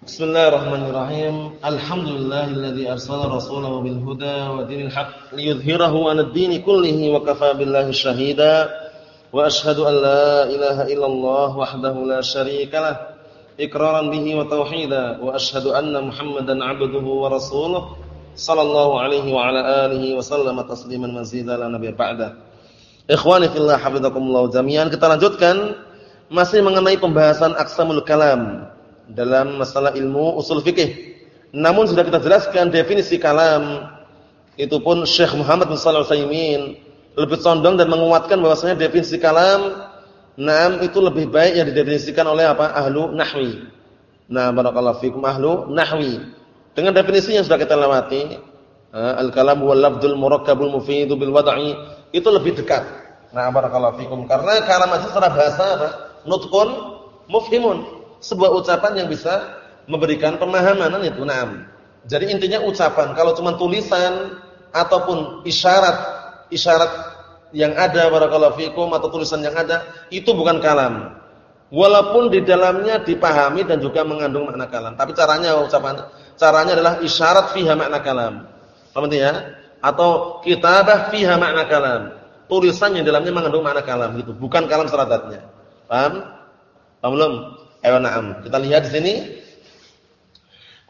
Bismillahirrahmanirrahim. Alhamdulillahilladzi arsala rasulahu bil huda wa dinil haqq liyudhhirahu 'alad dini kullihi wa kafaa billahi shahida. Wa asyhadu an la ilaha illallah wahdahu la syarika lah iqraran bihi wa tauhida wa asyhadu anna Muhammadan 'abduhu wa rasuluhu sallallahu alaihi wa ala alihi wa sallama tasliman mazida la nabiyya ba'da. Ikhwani fillah hafizakumullah jami'an kita lanjutkan masih mengenai pembahasan aqsamul kalam dalam masalah ilmu usul fikih. Namun sudah kita jelaskan definisi kalam itu pun Syekh Muhammad bin Shalih Al-Utsaimin lebih condong dan menguatkan bahwasanya definisi kalam nam itu lebih baik yang didefinisikan oleh apa? ahlu nahwi. Nah, barakallahu fikum ahlu nahwi. Dengan definisi yang sudah kita lewati, al-kalam wal lafdzul murakkabul mufidu bil wad'i itu lebih dekat. Nah, barakallahu fikum karena kalam itu secara bahasa apa? Nutqun mufhimun sebuah ucapan yang bisa memberikan pemahaman itu na'am. Jadi intinya ucapan kalau cuma tulisan ataupun isyarat isyarat yang ada barakallahu fikum atau tulisan yang ada itu bukan kalam. Walaupun di dalamnya dipahami dan juga mengandung makna kalam, tapi caranya ucapan caranya adalah isyarat fiha makna kalam. Paham ya? Atau kitabah fiha makna kalam. Tulisan yang dalamnya mengandung makna kalam gitu, bukan kalam seradatnya. Paham? Paham belum? Ayo na'am. Kita lihat di sini.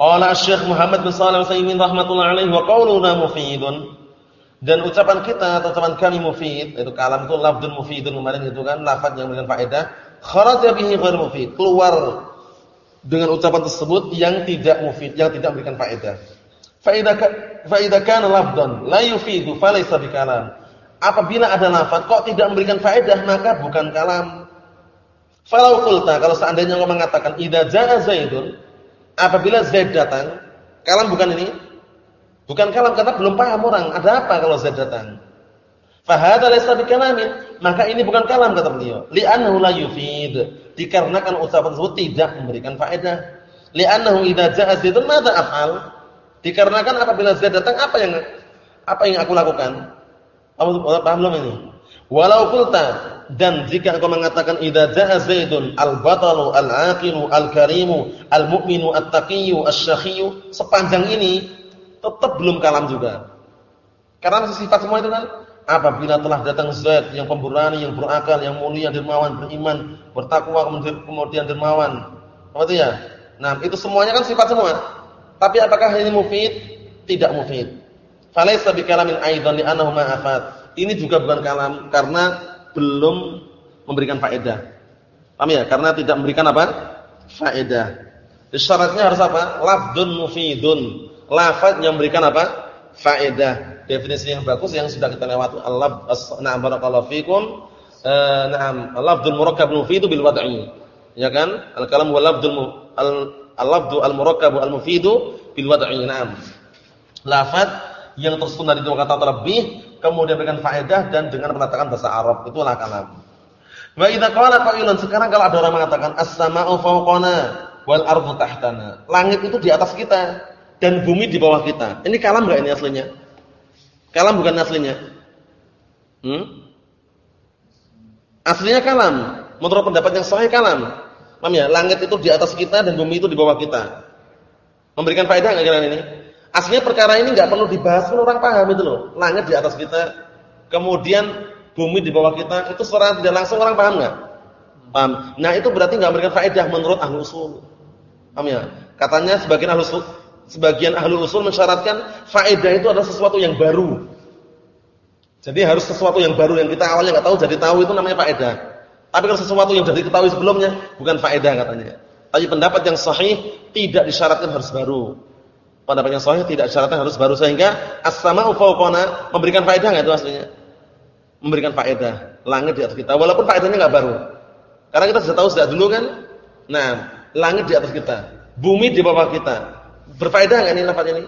Qala Syekh Muhammad bin Shalih Al-Utsaimin rahimatullah alaihi wa qauluna mufidun. Dan ucapan kita atau ucapan kami mufid, itu kalam itu lafdzun mufidun kemarin itu kan lafaz yang memberikan faedah. Kharaja bihi ghair mufid. Keluar dengan ucapan tersebut yang tidak mufid, yang tidak memberikan faedah. Faedah faedah kana lafdzan la yufidu falaysa bikalam. Apabila ada lafaz kok tidak memberikan faedah maka bukan kalam. Falau qulta kalau seandainya engkau mengatakan idza jaa Zaidun apabila Zaid datang, kalam bukan ini? Bukan kalam karena belum paham orang, ada apa kalau Zaid datang? Fa hadza laysa bikalamin, maka ini bukan kalam kata beliau. Li'annahu la yufid, dikarenakan ucapan tersebut tidak memberikan faedah. Li'annahu idza jaa Zaidun madza af'al? Dikarenakan apabila Zaid datang apa yang apa yang aku lakukan? Paham belum ini? Walau qulta dan jika engkau mengatakan idza jaa zaidun al-batalu al-aqilu al-karimu al-mu'minu at-taqiyyu asy-syakhiyyu sepanjang ini tetap belum kalam juga. Karena masih sifat semua itu kan apabila telah datang Zaid yang pemberani, yang berakal, yang mulia, dermawan, beriman, bertakwa kemudian dermawan. Apa itu ya? Nah, itu semuanya kan sifat semua. Tapi apakah ini mufid? Tidak mufid. Falaysa bikalamin aidan li annahu ma'afat ini juga bukan kalam karena belum memberikan faedah. Paham ya? Karena tidak memberikan apa? Faedah. Syaratnya harus apa? Lafdzun mufidun. Lafaz yang memberikan apa? Faedah. Definisi yang bagus yang sudah kita lewati. Al-lafz na'am barakallahu fikum. Eh, na'am, al-lafdzul murakkab mufidu bil wad'i. Ya kan? Al-kalam wal lafdzul al-lafdzu al-murakkab al-mufidu bil wad'i. Na'am. Lafaz yang tersusun dari dua kata terlebih kemudian berikan faedah dan dengan mengatakan bahasa Arab itulah kalam. Wa idza qala qailun sekarang kalau ada orang mengatakan as-sama'u fawqana wal ardu tahtana. Langit itu di atas kita dan bumi di bawah kita. Ini kalam enggak ini aslinya? Kalam bukan aslinya. Hmm? Aslinya kalam. Menurut pendapat yang sahih kalam. Paham ya? Langit itu di atas kita dan bumi itu di bawah kita. Memberikan faedah enggak kira ini? Aslinya perkara ini nggak perlu dibahas pun orang paham itu loh. Langit di atas kita, kemudian bumi di bawah kita, itu secara tidak langsung orang paham nggak? Paham. Nah itu berarti nggak memberikan faedah menurut ahlu usul. Paham ya? Katanya sebagian ahlu usul, sebagian ahlu usul mensyaratkan faedah itu adalah sesuatu yang baru. Jadi harus sesuatu yang baru yang kita awalnya nggak tahu jadi tahu itu namanya faedah. Tapi kalau sesuatu yang sudah diketahui sebelumnya bukan faedah katanya. Tapi pendapat yang sahih tidak disyaratkan harus baru pendapat yang sahih tidak syaratnya harus baru sehingga as-sama'u fawqana memberikan faedah enggak itu aslinya? Memberikan faedah. Langit di atas kita walaupun faedahnya enggak baru. Karena kita sudah tahu sejak dulu kan. Nah, langit di atas kita, bumi di bawah kita. Berfaedah enggak ini lafaz ini?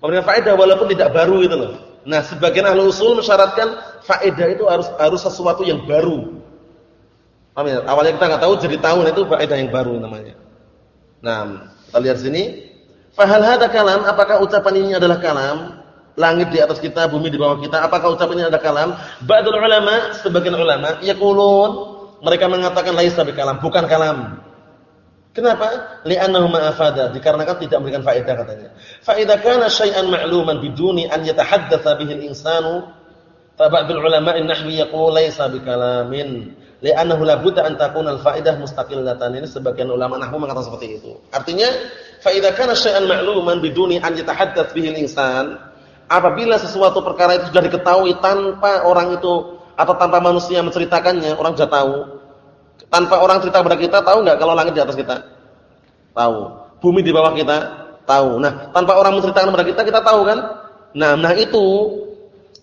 Memberikan faedah walaupun tidak baru itu loh. Nah, sebagian ahli usul mensyaratkan faedah itu harus harus sesuatu yang baru. Paham ya? Awalnya kita enggak tahu jadi tahu nah itu faedah yang baru namanya. Nah, kita lihat sini Fahal hada kalam? Apakah ucapan ini adalah kalam? Langit di atas kita, bumi di bawah kita. Apakah ucapan ini adalah kalam? Ba'dul ulama, sebagian ulama, yaqulun mereka mengatakan laisa kalam, bukan kalam. Kenapa? Li'annahu ma'afada, dikarenakan tidak memberikan faedah katanya. Fa idza kana syai'an ma'luman biduni an yatahaddatsa bihi al-insanu, fa ba'dul ulama'i nahwi yaqulu laysa bikalamin. Li'annahu la budda an takuna al-faedah mustaqillatan. Ini sebagian ulama nahwu mengatakan seperti itu. Artinya, fa idza kana syai'an ma'luman biduni an yatahaddats bihi al-insan, apabila sesuatu perkara itu sudah diketahui tanpa orang itu atau tanpa manusia menceritakannya, orang sudah tahu tanpa orang cerita kepada kita, tahu nggak kalau langit di atas kita? Tahu. Bumi di bawah kita? Tahu. Nah, tanpa orang menceritakan kepada kita, kita tahu kan? Nah, nah itu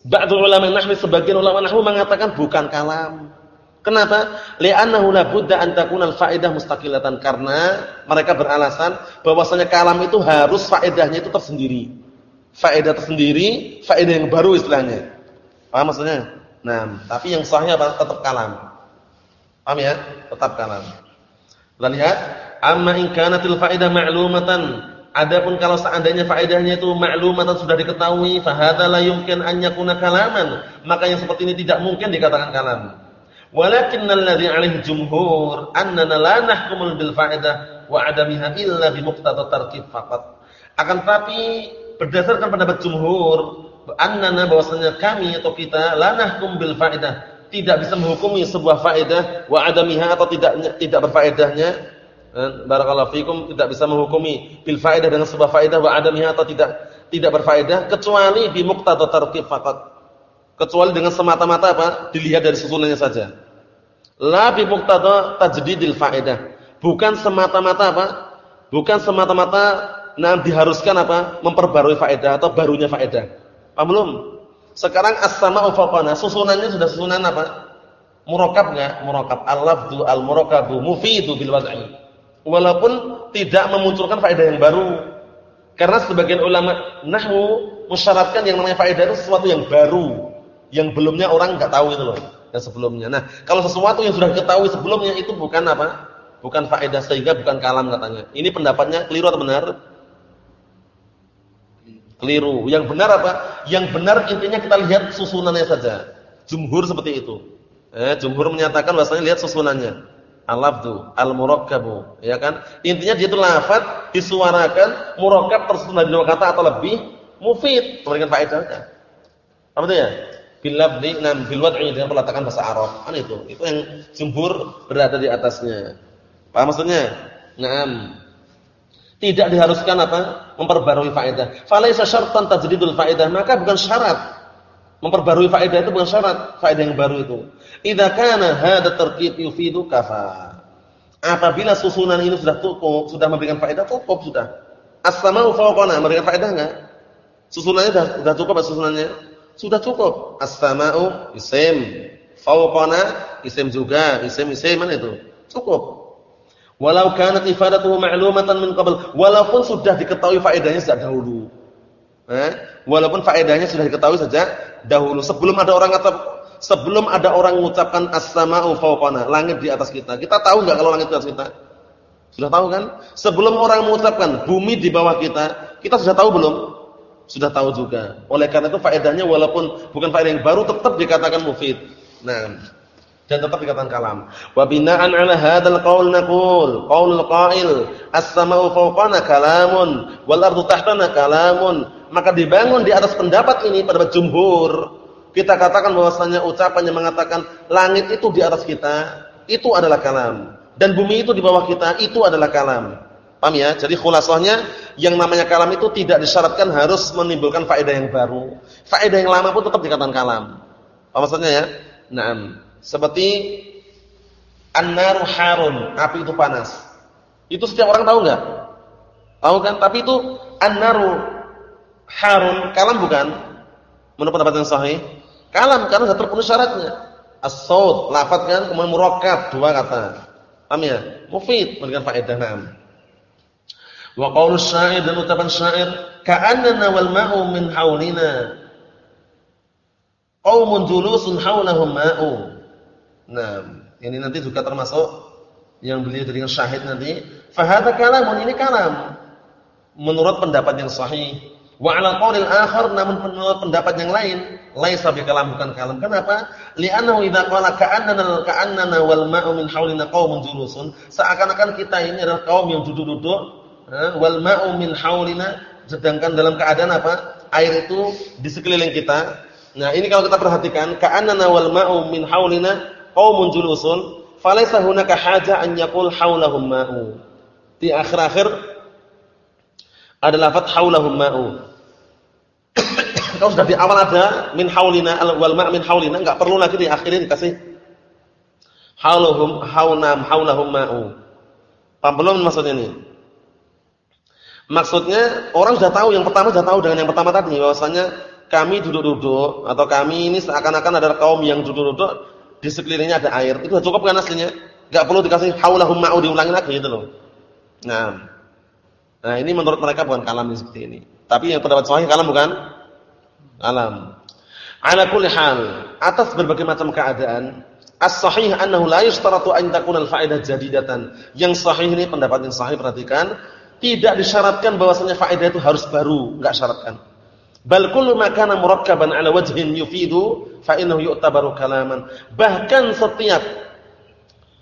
ba'dul ulama nahwi sebagian ulama nahwu mengatakan bukan kalam. Kenapa? Li'annahu la budda an takuna mustaqillatan karena mereka beralasan bahwasanya kalam itu harus faedahnya itu tersendiri. Faedah tersendiri, faedah yang baru istilahnya. Paham maksudnya? Nah, tapi yang sahnya apa? Tetap kalam. Paham ya? Tetap kalam. Kita lihat, amma in kanatil faedah ma'lumatan. Adapun kalau seandainya faedahnya itu ma'lumatan sudah diketahui, fa hadza la yumkin an yakuna kalaman. Maka yang seperti ini tidak mungkin dikatakan kalam. Walakinnal ladzi 'alaihi jumhur annana la nahkumul bil faedah wa 'adamiha illa bi muqtada tarkib faqat. Akan tapi berdasarkan pendapat jumhur, annana bahwasanya kami atau kita la nahkum bil faedah tidak bisa menghukumi sebuah faedah wa adamiha atau tidak tidak berfaedahnya eh, barakallahu fikum tidak bisa menghukumi bil faedah dengan sebuah faedah wa adamiha atau tidak tidak berfaedah kecuali bi muqtada tarkib faqat. Kecuali dengan semata-mata apa? Dilihat dari susunannya saja la bi muqtada tajdidil faedah bukan semata-mata apa bukan semata-mata nah diharuskan apa memperbarui faedah atau barunya faedah paham belum sekarang as-sama'u susunannya sudah susunan apa? Murakab enggak? Murakab. Al-lafdhu al-murakabu mufidu bil wad'i. Walaupun tidak memunculkan faedah yang baru. Karena sebagian ulama nahwu mensyaratkan yang namanya faedah itu sesuatu yang baru, yang belumnya orang enggak tahu itu loh, yang sebelumnya. Nah, kalau sesuatu yang sudah diketahui sebelumnya itu bukan apa? Bukan faedah sehingga bukan kalam katanya. Ini pendapatnya keliru atau benar? Keliru. Yang benar apa? Yang benar intinya kita lihat susunannya saja. Jumhur seperti itu. Eh, jumhur menyatakan bahasanya lihat susunannya. Al-lafdu, al-murakkabu, ya kan? Intinya dia itu lafaz disuarakan murakkab tersusun dari dua kata atau lebih mufid, memberikan faedahnya. Apa itu ya? Bil lafzi nam bil wad'i dengan peletakan bahasa Arab. Kan itu. Itu yang jumhur berada di atasnya. Paham maksudnya? Naam. Tidak diharuskan apa? Memperbarui faedah. Falaisa syartan tajdidul faedah, maka bukan syarat. Memperbarui faedah itu bukan syarat faedah yang baru itu. Idza kana hadza tarkib yufidu kafa. Apabila susunan ini sudah cukup, sudah memberikan faedah cukup sudah. As-sama'u fawqana memberikan faedah enggak? Susunannya sudah, sudah cukup susunannya? Sudah cukup. As-sama'u isim, fawqana isim juga, isim isim mana itu? Cukup. Walau kanat ifadatuhu ma'lumatan min qabl, walaupun sudah diketahui faedahnya sejak dahulu. Eh? Walaupun faedahnya sudah diketahui sejak dahulu sebelum ada orang atau sebelum ada orang mengucapkan as-sama'u fawqana, langit di atas kita. Kita tahu enggak kalau langit di atas kita? Sudah tahu kan? Sebelum orang mengucapkan bumi di bawah kita, kita sudah tahu belum? Sudah tahu juga. Oleh karena itu faedahnya walaupun bukan faedah yang baru tetap dikatakan mufid. Nah, dan tetap dikatakan kalam. Wa bina'an 'ala hadzal qaul naqul, qaulul qail, as-sama'u fawqana kalamun wal ardu tahtana kalamun. Maka dibangun di atas pendapat ini pada jumhur, kita katakan bahwasanya ucapan yang mengatakan langit itu di atas kita, itu adalah kalam. Dan bumi itu di bawah kita, itu adalah kalam. Paham ya? Jadi khulasahnya yang namanya kalam itu tidak disyaratkan harus menimbulkan faedah yang baru. Faedah yang lama pun tetap dikatakan kalam. Apa maksudnya ya? Naam. Seperti an-naru harun, api itu panas. Itu setiap orang tahu enggak? Tahu kan? Tapi itu an-naru harun, kalam bukan? Menurut pendapat yang sahih, kalam karena sudah terpenuhi syaratnya. As-saut, lafaz kan, kemudian murakkab, dua kata. Paham ya? Mufid, memberikan faedah nam. Wa qaulu syair dan ucapan syair, ka'annana wal ma'u min haulina. Qaumun julusun haulahum ma'u. Nah, ini nanti juga termasuk yang beliau jadikan syahid nanti. Fahada kalamun ini kalam. Menurut pendapat yang sahih, Wa 'ala qaulil akhar namun menurut pendapat yang lain, laisa bi kalam bukan kalam. Kenapa? Li'annahu idza qala ka'annana ka'annana wal ma'u min haulina qaumun julusun, seakan-akan kita ini adalah kaum yang duduk-duduk, wal ma'u min haulina sedangkan dalam keadaan apa? Air itu di sekeliling kita. Nah, ini kalau kita perhatikan, ka'annana wal ma'u min haulina qaumun julusun, falaysa hunaka haja an yaqul haulahum ma'u. Di akhir-akhir ada lafaz haulahum ma'u. Kalau sudah di awal ada min haulina wal ma' min haulina, enggak perlu lagi di akhirin kasih haulahum haunam haulahum ma'u. Paham belum maksudnya ini? Maksudnya orang sudah tahu yang pertama sudah tahu dengan yang pertama tadi bahwasanya kami duduk-duduk atau kami ini seakan-akan adalah kaum yang duduk-duduk di sekelilingnya ada air. Itu sudah cukup kan aslinya? Enggak perlu dikasih haulahum ma'u diulangi lagi gitu loh. Nah. Nah, ini menurut mereka bukan kalam seperti ini. Tapi yang pendapat sahih kalam bukan? alam. Ala kulli hal, atas berbagai macam keadaan, as-sahih annahu la yushtaratu an takuna al-faedah jadidatan. Yang sahih ini pendapat yang sahih perhatikan, tidak disyaratkan bahwasanya faedah itu harus baru, enggak syaratkan. Bal kullu ma kana murakkaban ala wajhin yufidu fa innahu yu'tabaru kalaman. Bahkan setiap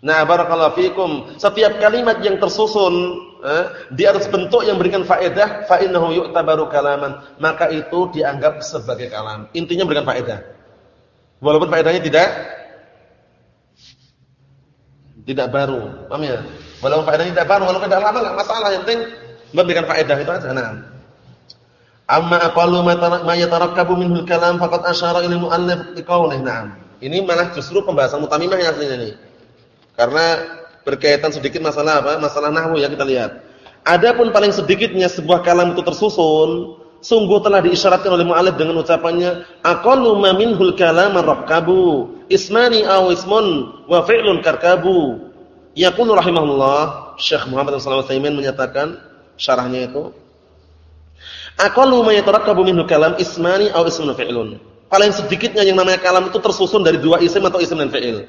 Nah, barakallahu fikum, setiap kalimat yang tersusun eh, di atas bentuk yang memberikan faedah fa innahu yu'tabaru kalaman. Maka itu dianggap sebagai kalam. Intinya memberikan faedah. Walaupun faedahnya tidak tidak baru. Paham ya walaupun faedahnya tidak baru walaupun tidak lama enggak masalah yang penting memberikan faedah itu aja nah amma aqallu ma yatarakkabu minhu kalam faqad asyara ila muallif biqaulih na'am ini malah justru pembahasan mutamimah yang aslinya ini karena berkaitan sedikit masalah apa? Masalah nahwu ya kita lihat. Adapun paling sedikitnya sebuah kalam itu tersusun, sungguh telah diisyaratkan oleh mu'alif dengan ucapannya aqallu ma minhul kalam rakkabu ismani aw ismun wa fi'lun karkabu. Yaqulu rahimahullah, Syekh Muhammad alaihi wasallam menyatakan syarahnya itu aqallu ma yatarakkabu minhul kalam ismani aw ismun fi'lun. Paling sedikitnya yang namanya kalam itu tersusun dari dua isim atau isim dan fi'il.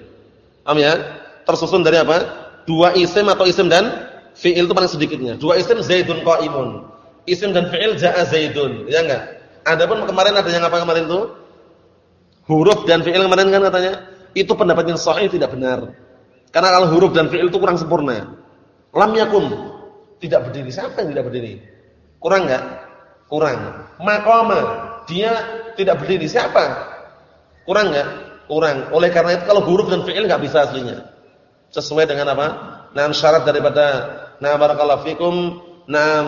Paham ya? Tersusun dari apa? dua isim atau isim dan fi'il itu paling sedikitnya. Dua isim Zaidun qaimun. Isim dan fi'il ja'a Zaidun, ya enggak? Adapun kemarin ada yang apa kemarin itu? Huruf dan fi'il kemarin kan katanya, itu pendapat yang sahih tidak benar. Karena kalau huruf dan fi'il itu kurang sempurna. Lam yakum tidak berdiri. Siapa yang tidak berdiri? Kurang enggak? Kurang. Maqama dia tidak berdiri. Siapa? Kurang enggak? Kurang. Oleh karena itu kalau huruf dan fi'il enggak bisa aslinya sesuai dengan apa? Nah, syarat daripada nah barakallahu fikum nah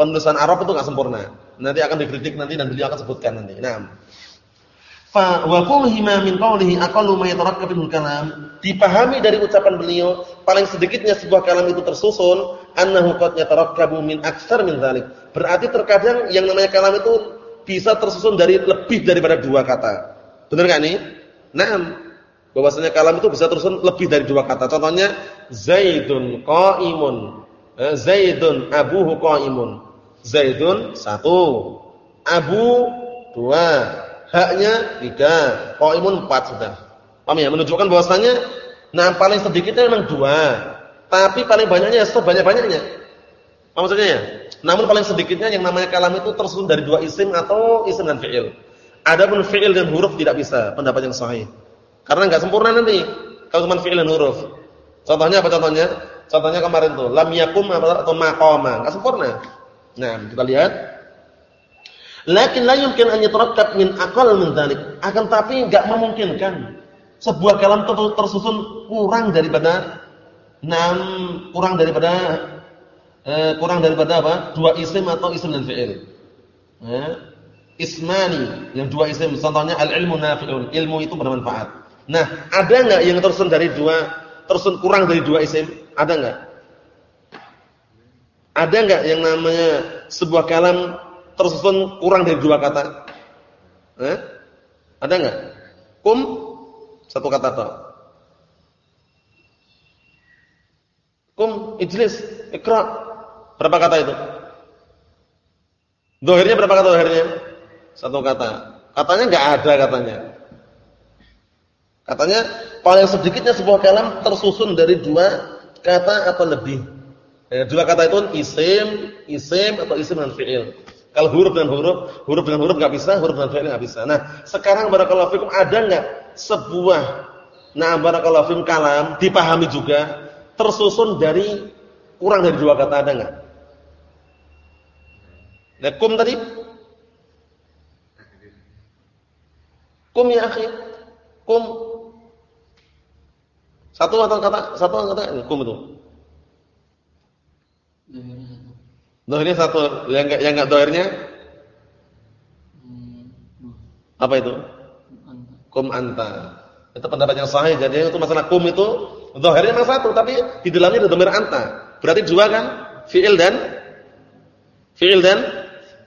penulisan Arab itu enggak sempurna. Nanti akan dikritik nanti dan beliau akan sebutkan nanti. Nah. Fa wa qulhima min qawlihi aqallu ma yatarakkabu kalam. Dipahami dari ucapan beliau, paling sedikitnya sebuah kalam itu tersusun annahu qad yatarakkabu min aksar min dzalik. Berarti terkadang yang namanya kalam itu bisa tersusun dari lebih daripada dua kata. Benar enggak nih? Naam bahwasanya kalam itu bisa terus lebih dari dua kata. Contohnya Zaidun qaimun. Eh, Zaidun abuhu qaimun. Zaidun satu, Abu dua, haknya tiga, qaimun empat sudah. Paham ya? Menunjukkan bahwasanya nah paling sedikitnya memang dua, tapi paling banyaknya sebanyak-banyaknya. Apa maksudnya ya? Namun paling sedikitnya yang namanya kalam itu tersusun dari dua isim atau isim dan fi'il. Adapun fi'il dan huruf tidak bisa, pendapat yang sahih. Karena enggak sempurna nanti kalau cuma fi'il dan huruf. Contohnya apa contohnya? Contohnya kemarin tuh lam yakum atau maqama, enggak sempurna. Nah, kita lihat. Lakin la yumkin an yatarakkab min aqal min dzalik. Akan tapi enggak memungkinkan sebuah kalam tersusun kurang daripada enam kurang daripada eh, kurang daripada apa? Dua isim atau isim dan fi'il. Eh, ismani yang dua isim contohnya al-ilmu nafi'un. Ilmu itu bermanfaat. Nah, ada nggak yang tersun dari dua, tersun kurang dari dua isim? Ada nggak? Ada nggak yang namanya sebuah kalam tersusun kurang dari dua kata? Eh? Ada nggak? Kum satu kata toh. Kum ijlis, ikra. Berapa kata itu? Dohirnya berapa kata dohirnya? Satu kata. Katanya nggak ada katanya. Katanya paling sedikitnya sebuah kalam tersusun dari dua kata atau lebih. Ya, dua kata itu isim, isim atau isim dan fi'il. Kalau huruf dengan huruf, huruf dengan huruf enggak bisa, huruf dengan fi'il enggak bisa. Nah, sekarang barakallahu fikum ada enggak sebuah nah barakallahu fikum kalam dipahami juga tersusun dari kurang dari dua kata ada enggak? Nah, kum tadi? Kum ya akhi. Kum. Satu kata kata, satu kata kum itu. Dohirnya satu, yang enggak yang enggak dohirnya? Apa itu? Kum anta. Itu pendapat yang sahih. Jadi itu masalah kum itu dohirnya memang satu, tapi di dalamnya ada domir anta. Berarti dua kan? Fi'il dan fi'il dan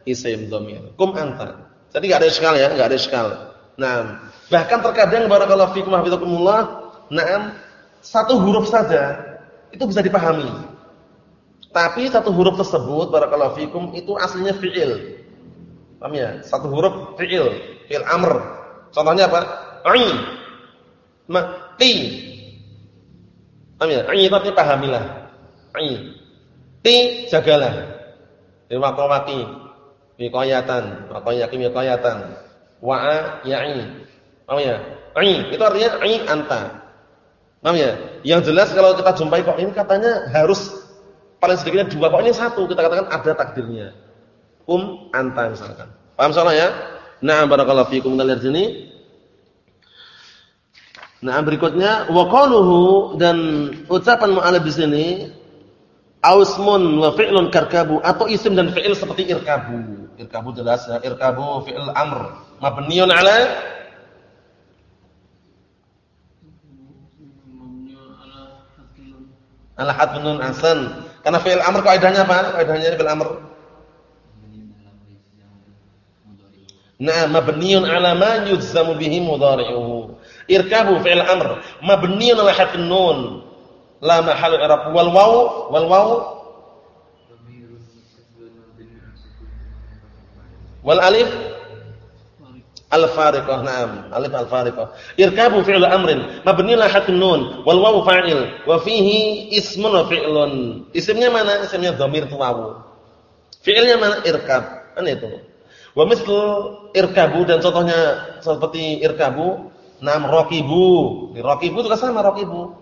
isim domir. Kum anta. Jadi enggak ada iskal ya, enggak ada iskal. Nah, bahkan terkadang barakallahu fikum hafizakumullah, na'am, satu huruf saja itu bisa dipahami. Tapi satu huruf tersebut barakallahu fikum itu aslinya fi'il. Paham ya? Satu huruf fi'il, fi'il amr. Contohnya apa? Ai. Ma ti. Paham ya? Ai itu artinya pahamilah. Ai. Ti jagalah. Lima mati. Wiqayatan, waqayaqim wiqayatan. Wa'a ya'i. Paham ya? Ai itu artinya ai anta. Paham ya? Yang jelas kalau kita jumpai kok ini katanya harus paling sedikitnya dua pokoknya satu. Kita katakan ada takdirnya. Um anta misalkan. Paham salah ya? Nah barakallahu fikum. Kita lihat sini. Nah berikutnya wa qaluhu dan ucapan mu'alif di sini ausmun wa fi'lun karkabu atau isim dan fi'il seperti irkabu. Irkabu jelas ya. Irkabu fi'il amr. Mabniun ala? Ala hadfun asan karena fi'il amr kaidahnya apa? Kaidahnya fi'il amr. Nah, mabniun 'ala ma yujzamu bihi mudhari'uhu. Irkabu fi'il amr mabniun 'ala harfin nun. La mahal i'rab wal waw wal waw wal alif Al-fariqah, na'am. Alif al-fariqah. Irkabu fi'lu amrin mabni la hatun nun wal wawu fa'il wa fihi ismun wa fi'lun. Isimnya mana? Isimnya dhamir tu wawu. Fi'ilnya mana? Irkab. Kan itu. Wa mislu irkabu dan contohnya seperti irkabu, nam raqibu. Raqibu juga sama raqibu.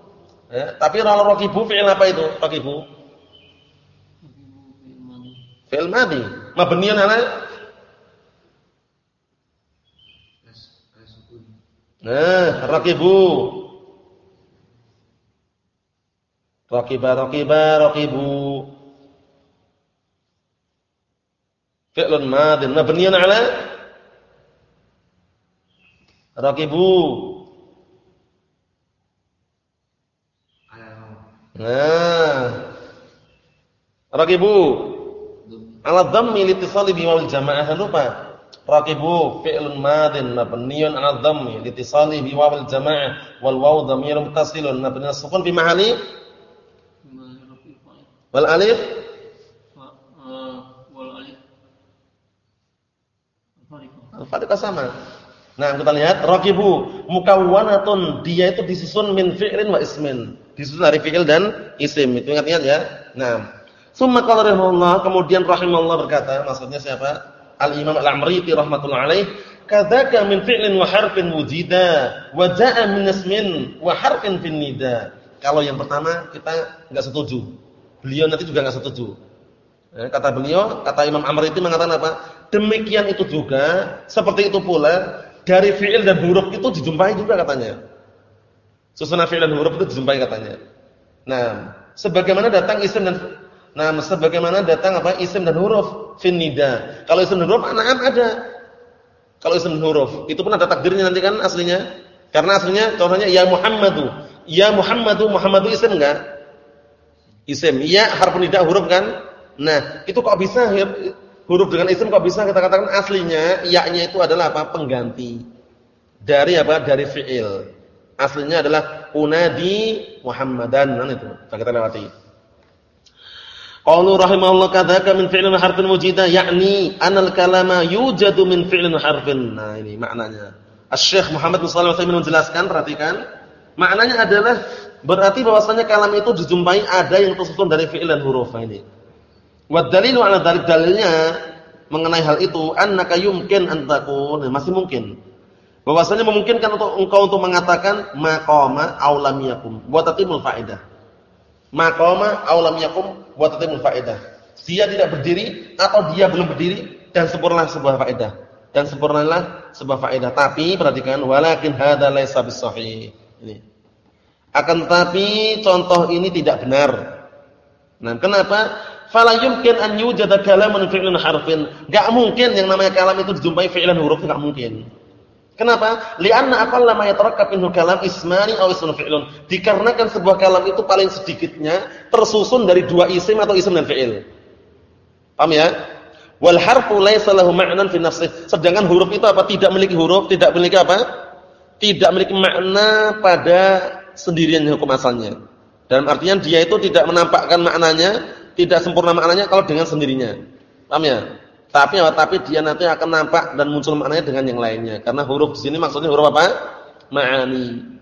Ya, tapi kalau raqibu fi'il apa itu? Raqibu. Fi'il madhi. Mabniun ala Nah, rakibu. Rakiba, rakiba, rakibu. Fi'lun madin mabniyan ala rakibu. Nah. Rakibu. Ala dhammi litisali biwawil jama'ah lupa. Raqibu fi'lun madin mabniun 'ala dhammi litisali bi wawil jamaah wal waw dhamirun muttasilun mabniun sukun fi mahali wal alif wal al-fariqah sama. Nah, kita lihat raqibu mukawwanatun dia itu disusun min fi'lin wa ismin. Disusun dari fi'il dan isim. Itu ingat-ingat ya. Nah, summa qala rahimahullah kemudian rahimahullah berkata, maksudnya siapa? Al-Imam Al-Amriti rahmatullah alaih, kadzaka min fi'lin wa harfin wujida wa jaa min ismin wa harfin fin nida. Kalau yang pertama kita enggak setuju. Beliau nanti juga enggak setuju. Eh, kata beliau, kata Imam Amr itu mengatakan apa? Demikian itu juga, seperti itu pula dari fi'il dan huruf itu dijumpai juga katanya. Susunan fi'il dan huruf itu dijumpai katanya. Nah, sebagaimana datang isim dan Nah, sebagaimana datang apa isim dan huruf fin nida. Kalau isim dan huruf anak ada. Kalau isim dan huruf itu pun ada takdirnya nanti kan aslinya. Karena aslinya contohnya ya Muhammadu. Ya Muhammadu, Muhammadu isim enggak? Isim. Ya harf nida huruf kan? Nah, itu kok bisa huruf dengan isim kok bisa kita katakan aslinya ya-nya itu adalah apa? pengganti dari apa? dari fi'il. Aslinya adalah unadi Muhammadan. Nah itu. Kita lewati. Qalu rahimahullah kadzaka min fi'lin harfin wujida yakni anal kalama yujadu min fi'lin harfin. Nah, ini maknanya. Asy-Syaikh Muhammad bin Shalih Al-Utsaimin menjelaskan, perhatikan. Maknanya adalah berarti bahwasanya kalam itu dijumpai ada yang tersusun dari fi'il dan huruf nah, ini. Wa dalilu ala dzalik dalilnya mengenai hal itu annaka yumkin an takun masih mungkin bahwasanya memungkinkan untuk engkau untuk mengatakan maqama aw lam yakum wa tatimul faedah maqama aw lam yakum wa tatimul faedah dia tidak berdiri atau dia belum berdiri dan sempurna sebuah faedah dan sempurnalah sebuah faedah tapi perhatikan walakin hadza laisa bisahih ini. Akan tetapi contoh ini tidak benar. Nah kenapa? Fala yumkin an yujada kalamun fi'lun harfin. Enggak mungkin yang namanya kalam itu dijumpai fi'lan huruf enggak mungkin. Kenapa? Li'anna aqalla ma yatarakkab minhu kalam ismani aw ismun fi'lun. Dikarenakan sebuah kalam itu paling sedikitnya tersusun dari dua isim atau isim dan fi'il. Paham ya? Wal harfu laysa lahu ma'nan fi nafsihi. Sedangkan huruf itu apa? Tidak memiliki huruf, tidak memiliki apa? Tidak memiliki makna pada sendirian hukum asalnya. Dalam artian dia itu tidak menampakkan maknanya tidak sempurna maknanya kalau dengan sendirinya. Paham ya? Tapi tapi dia nanti akan nampak dan muncul maknanya dengan yang lainnya. Karena huruf di sini maksudnya huruf apa? Ma'ani.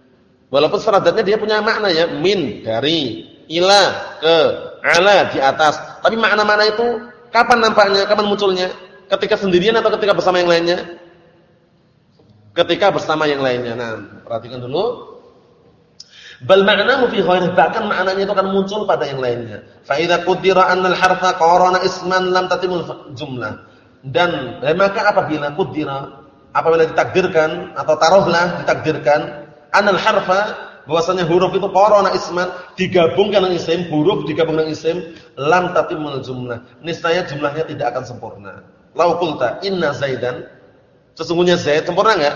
Walaupun seradatnya dia punya makna ya, min dari, ila ke, ala di atas. Tapi makna-makna itu kapan nampaknya, kapan munculnya? Ketika sendirian atau ketika bersama yang lainnya? Ketika bersama yang lainnya. Nah, perhatikan dulu. Bal ma'nahu fi ghairihi, bahkan maknanya itu akan muncul pada yang lainnya. Fa idza qudira anna al-harfa qarana isman lam tatimul jumlah. Dan eh, maka apabila qudira apabila ditakdirkan atau taruhlah ditakdirkan anal harfa bahwasanya huruf itu qarana isman digabungkan dengan isim, huruf digabungkan dengan isim lam tatimul jumlah. Niscaya jumlahnya tidak akan sempurna. Lau qulta inna zaidan sesungguhnya zaid sempurna enggak?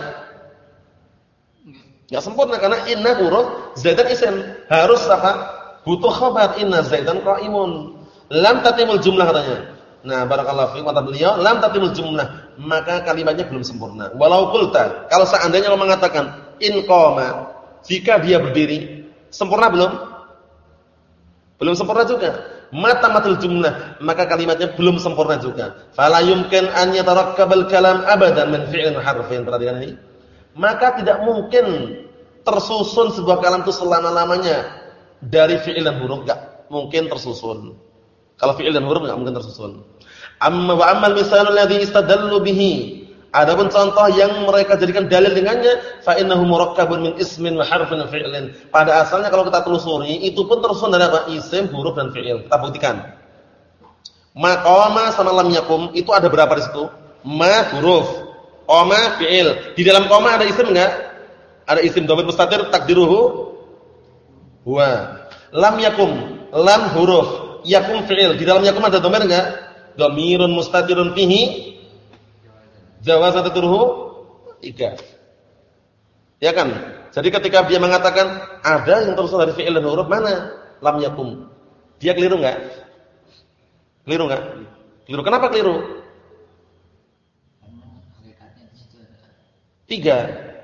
Enggak sempurna karena inna huruf zaidan isim. Harus apa? Butuh khabar inna zaidan qa'imun. Lam tatimul jumlah katanya. Nah, barakallahu fiikum kata beliau, lam tatimul jumlah, maka kalimatnya belum sempurna. Walau qulta, kalau seandainya lo mengatakan in qama, jika dia berdiri, sempurna belum? Belum sempurna juga. Mata matul jumlah, maka kalimatnya belum sempurna juga. Fala yumkin an yatarakkabal kalam abadan min fi'lin harfin. Perhatikan ini. Maka tidak mungkin tersusun sebuah kalam itu selama-lamanya dari fi'il dan huruf enggak mungkin tersusun. Kalau fi'il dan huruf enggak mungkin tersusun. Amma wa ammal misal alladhi istadallu bihi. Adapun contoh yang mereka jadikan dalil dengannya fa innahu murakkabun min ismin wa harfin wa fi'lin. Pada asalnya kalau kita telusuri itu pun tersusun dari apa? Isim, huruf dan fi'il. Kita buktikan. Maqama sama lam yakum itu ada berapa di situ? Ma huruf, qama fi'il. Di dalam qama ada isim enggak? Ada isim dhamir mustatir takdiruhu huwa. Lam yakum, lam huruf, yakum fi'il. Di dalam yakum ada dhamir enggak? Dhamirun mustatirun fihi jawaz takdiruhu tiga. Ya kan? Jadi ketika dia mengatakan ada yang terus dari fi'il dan huruf mana? Lam yakum. Dia keliru enggak? Keliru enggak? Keliru. Kenapa keliru? Tiga.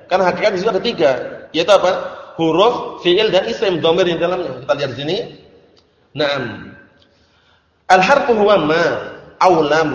Karena hakikat di situ ada tiga, yaitu apa? Huruf, fiil dan isim dhamir yang dalamnya. Kita lihat di sini. Naam. Al-harfu huwa ma aw lam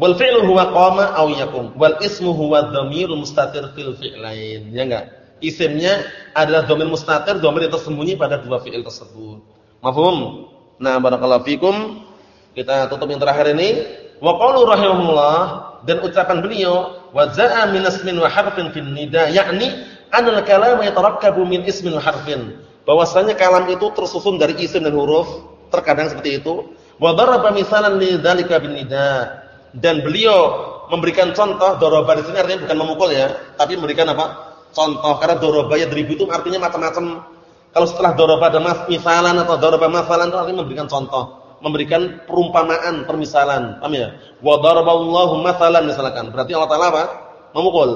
wal fi'lu huwa qama aw yakum wal ismu huwa dhamirul mustatir fil fi'lain. Ya enggak? Isimnya adalah dhamir mustatir, dhamir yang tersembunyi pada dua fi'il tersebut. Mafhum? Nah, barakallahu fikum. Kita tutup yang terakhir ini. Wa qalu rahimahullah dan ucapan beliau wa za'a min ismin wa harfin fil nida yakni anal kalam yatarakkabu min ismin wa harfin. Bahwasanya kalam itu tersusun dari isim dan huruf terkadang seperti itu. Wa daraba misalan li dzalika bin nida. Dan beliau memberikan contoh daraba di sini artinya bukan memukul ya tapi memberikan apa? Contoh karena daraba yadribu itu artinya macam-macam. Kalau setelah daraba ada misalan atau daraba masalan itu artinya memberikan contoh memberikan perumpamaan, permisalan. Paham ya? Wa daraballahu mathalan misalkan. Berarti Allah Taala apa? Memukul.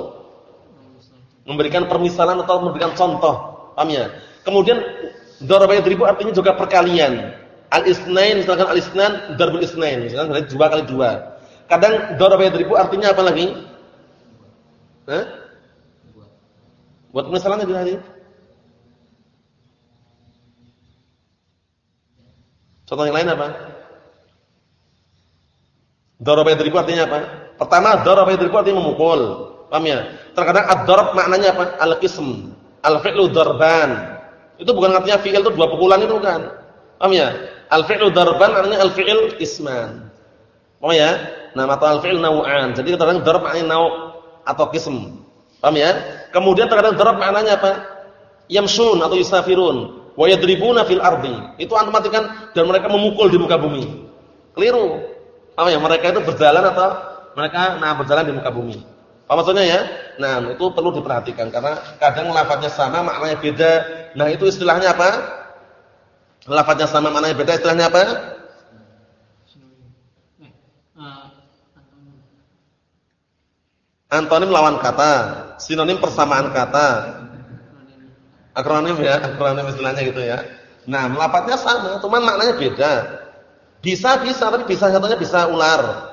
Memberikan permisalan atau memberikan contoh. Paham ya? Kemudian daraba yadribu artinya juga perkalian. Al-isnain misalkan al-isnan darbul isnain. Misalkan berarti dua kali dua. Kadang daraba yadribu artinya apa lagi? Hah? Buat permisalannya di Contoh yang lain apa? Daraba yadribu artinya apa? Pertama, daraba yadribu artinya memukul. Paham ya? Terkadang ad-darab maknanya apa? Al-qism. Al-fi'lu darban. Itu bukan artinya fi'il itu dua pukulan itu bukan. Paham ya? Al-fi'lu darban artinya al-fi'il isman. Oh ya? Nah, mata al-fi'il naw'an. Jadi kadang darab maknanya nau' atau qism. Paham ya? Kemudian terkadang darab maknanya apa? Yamsun atau yusafirun. Wa yadribuna fil ardi. Itu antum artikan dan mereka memukul di muka bumi. Keliru. Paham ya? Mereka itu berjalan atau mereka nah berjalan di muka bumi. Apa maksudnya ya? Nah, itu perlu diperhatikan karena kadang lafadznya sama, maknanya beda. Nah, itu istilahnya apa? Lafadznya sama, maknanya beda, istilahnya apa? Antonim lawan kata, sinonim persamaan kata. Akronim ya, akronim istilahnya gitu ya. Nah, lafadznya sama, cuman maknanya beda. Bisa bisa, tapi bisa satunya bisa ular.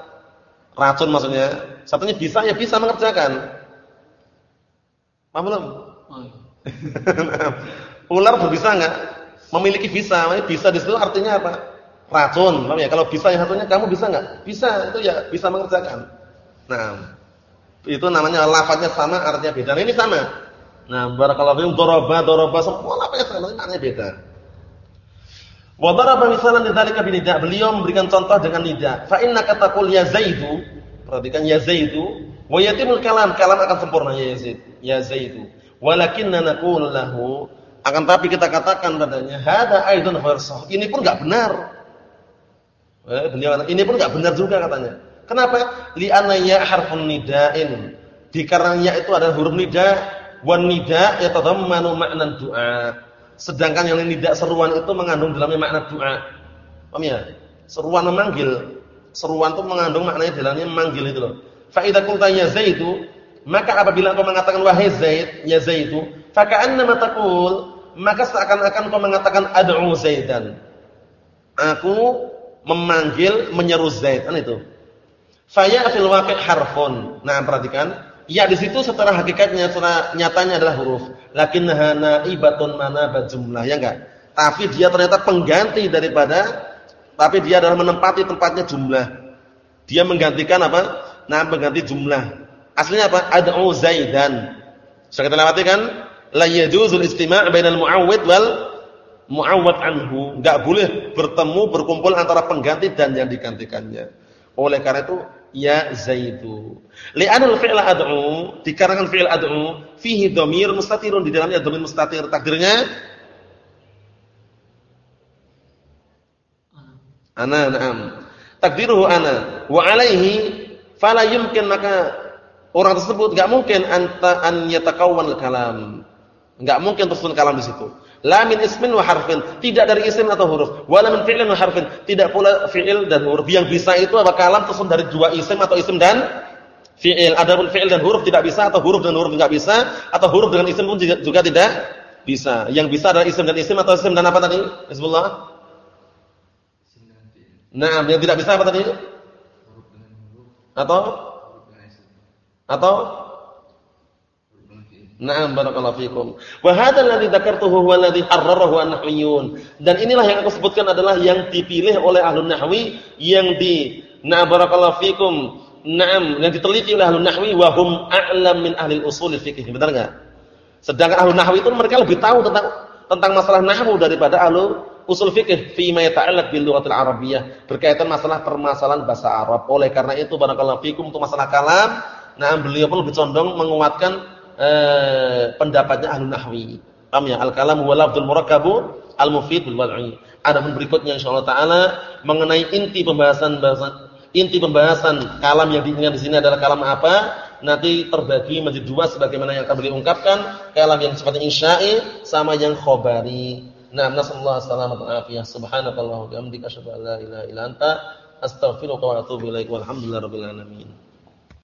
Racun maksudnya. Satunya bisa ya bisa mengerjakan. Paham belum? Oh, iya. ular berbisa enggak? Memiliki bisa, bisa di situ artinya apa? Racun, paham ya? Kalau bisa yang satunya kamu bisa enggak? Bisa, itu ya bisa mengerjakan. Nah, itu namanya lafadznya sama, artinya beda. Nah, ini sama. Nah, barakallahu fiikum daraba, daraba semua lafadznya sama, maknanya beda. Wa daraba misalan lidzalika binida. Beliau memberikan contoh dengan nida. Fa innaka taqul ya Zaidu, perhatikan ya Zaidu, wa yatimul kalam, kalam akan sempurna ya Zaid. Ya Zaidu. Walakinna naqul lahu, akan tapi kita katakan padanya, hada aidun farsah. Ini pun enggak benar. Eh, ini pun enggak benar juga katanya. Kenapa? Li'anna ya harfun nida'in. Dikarenanya itu adalah huruf nida' wan nida' yatadammanu ma'nan du'a. Sedangkan yang nida' seruan itu mengandung dalamnya makna doa. Paham ya? Seruan memanggil. Seruan itu mengandung maknanya dalamnya memanggil itu loh. Fa idza qulta ya Zaidu, maka apabila engkau mengatakan wahai Zaid, ya Zaidu, fa ka'annama taqul, maka seakan-akan engkau mengatakan ad'u Zaidan. Aku memanggil menyeru Zaid, kan itu. Faya fil waqi' harfun. Nah, perhatikan. Ya di situ secara hakikatnya, secara nyatanya adalah huruf. Lakinnaha naibatun manabat jumlah, ya enggak? Tapi dia ternyata pengganti daripada tapi dia adalah menempati tempatnya jumlah. Dia menggantikan apa? Nah, mengganti jumlah. Aslinya apa? Ad'u Zaidan. Sudah kita lewati kan? La yajuzul istima' bainal mu'awwid wal mu'awwad anhu. Enggak boleh bertemu berkumpul antara pengganti dan yang digantikannya. Oleh karena itu ya Zaidu. Li'anal fi'la ad'u, dikarenakan fi'il ad'u fihi dhamir mustatirun di dalamnya dhamir mustatir. Takdirnya ana na'am. Takdiruhu ana wa alaihi fala yumkin maka orang tersebut enggak mungkin anta an yatakawwan kalam. Enggak mungkin tersusun kalam di situ. La min ismin wa harfin, tidak dari isim atau huruf. Wala min fi'lin wa harfin, tidak pula fi'il dan huruf. Yang bisa itu apa kalam tersusun dari dua isim atau isim dan fi'il. Adapun fi'il dan huruf tidak bisa atau huruf dan huruf tidak bisa atau huruf dengan isim pun juga tidak bisa. Yang bisa adalah isim dan isim atau isim dan apa tadi? Bismillah. Nah, yang tidak bisa apa tadi? Atau atau Na'am barakallahu fikum. Wa hadzal ladzi dzakartuhu huwa alladzi harrarahu an-nahwiyyun. Dan inilah yang aku sebutkan adalah yang dipilih oleh ahlun nahwi yang di Na'am barakallahu fikum. Na'am yang diteliti oleh ahlun nahwi wa hum a'lam min ahli usul fikih. Benar enggak? Sedangkan ahlun nahwi itu mereka lebih tahu tentang tentang masalah nahwu daripada ahlu usul fikih fi ma yata'allaq bil lughatil arabiyyah berkaitan masalah permasalahan bahasa Arab. Oleh karena itu barakallahu fikum untuk masalah kalam, nah beliau pun lebih condong menguatkan eh, pendapatnya ahli nahwi. Paham ya? Al-kalam huwa lafdzul murakkabu al-mufid bil wad'i. Adapun berikutnya insyaallah taala mengenai inti pembahasan bahasan inti pembahasan kalam yang diingat di sini adalah kalam apa? Nanti terbagi menjadi dua sebagaimana yang akan beliau ungkapkan, kalam yang sifatnya insya'i sama yang khabari. Nah, nasallahu wa afiyah. Subhanakallah wa bihamdika asyhadu an la ilaha illa anta astaghfiruka wa atubu ilaik. Walhamdulillahirabbil alamin.